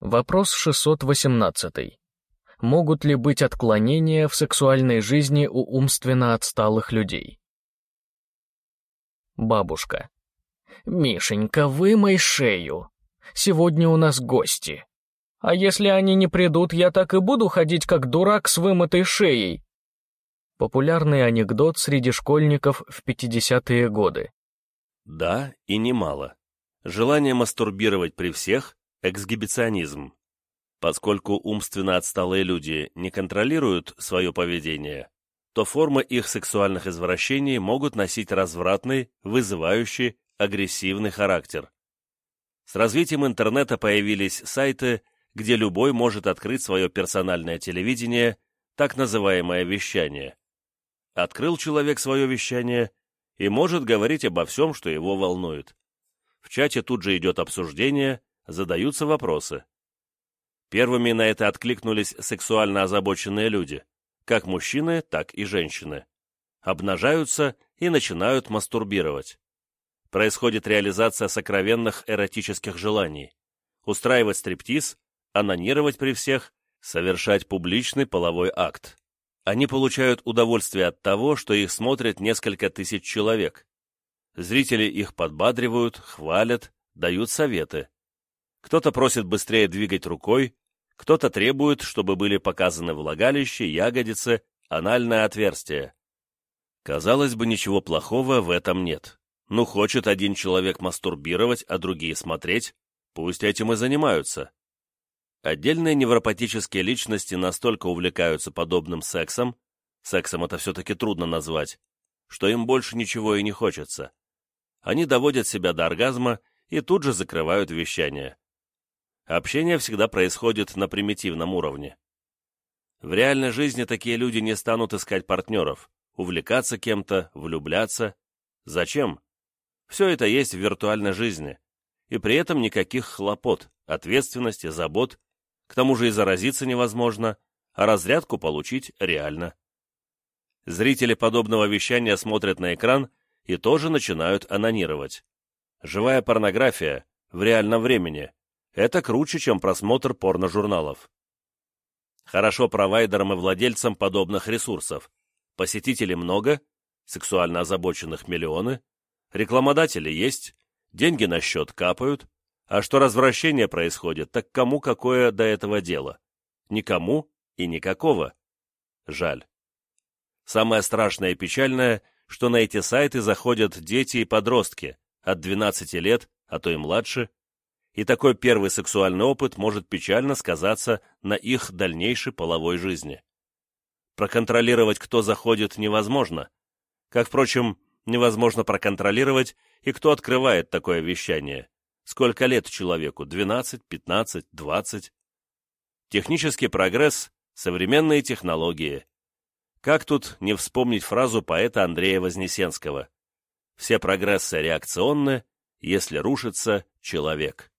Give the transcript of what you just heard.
Вопрос 618. Могут ли быть отклонения в сексуальной жизни у умственно отсталых людей? Бабушка. «Мишенька, вымой шею. Сегодня у нас гости. А если они не придут, я так и буду ходить как дурак с вымытой шеей». Популярный анекдот среди школьников в 50-е годы. Да, и немало. Желание мастурбировать при всех – эксгибиционизм. Поскольку умственно отсталые люди не контролируют свое поведение, то формы их сексуальных извращений могут носить развратный, вызывающий, агрессивный характер. С развитием интернета появились сайты, где любой может открыть свое персональное телевидение, так называемое вещание. Открыл человек свое вещание и может говорить обо всем, что его волнует. В чате тут же идет обсуждение, задаются вопросы. Первыми на это откликнулись сексуально озабоченные люди – как мужчины, так и женщины. Обнажаются и начинают мастурбировать. Происходит реализация сокровенных эротических желаний. Устраивать стриптиз, анонировать при всех, совершать публичный половой акт. Они получают удовольствие от того, что их смотрят несколько тысяч человек. Зрители их подбадривают, хвалят, дают советы. Кто-то просит быстрее двигать рукой, кто-то требует, чтобы были показаны влагалище, ягодицы, анальное отверстие. Казалось бы, ничего плохого в этом нет. Ну, хочет один человек мастурбировать, а другие смотреть, пусть этим и занимаются. Отдельные невропатические личности настолько увлекаются подобным сексом, сексом это все-таки трудно назвать, что им больше ничего и не хочется. Они доводят себя до оргазма и тут же закрывают вещание. Общение всегда происходит на примитивном уровне. В реальной жизни такие люди не станут искать партнеров, увлекаться кем-то, влюбляться. Зачем? Все это есть в виртуальной жизни. И при этом никаких хлопот, ответственности, забот. К тому же и заразиться невозможно, а разрядку получить реально. Зрители подобного вещания смотрят на экран и тоже начинают анонировать. Живая порнография в реальном времени это круче, чем просмотр порножурналов. Хорошо провайдерам и владельцам подобных ресурсов. Посетителей много, сексуально озабоченных миллионы, рекламодатели есть, деньги на счет капают, а что развращение происходит, так кому какое до этого дело? Никому и никакого. Жаль. Самое страшное и печальное, что на эти сайты заходят дети и подростки от 12 лет, а то и младше, и такой первый сексуальный опыт может печально сказаться на их дальнейшей половой жизни. Проконтролировать, кто заходит, невозможно. Как, впрочем, невозможно проконтролировать и кто открывает такое вещание. Сколько лет человеку? 12, 15, 20? Технический прогресс, современные технологии. Как тут не вспомнить фразу поэта Андрея Вознесенского? Все прогрессы реакционны, если рушится человек.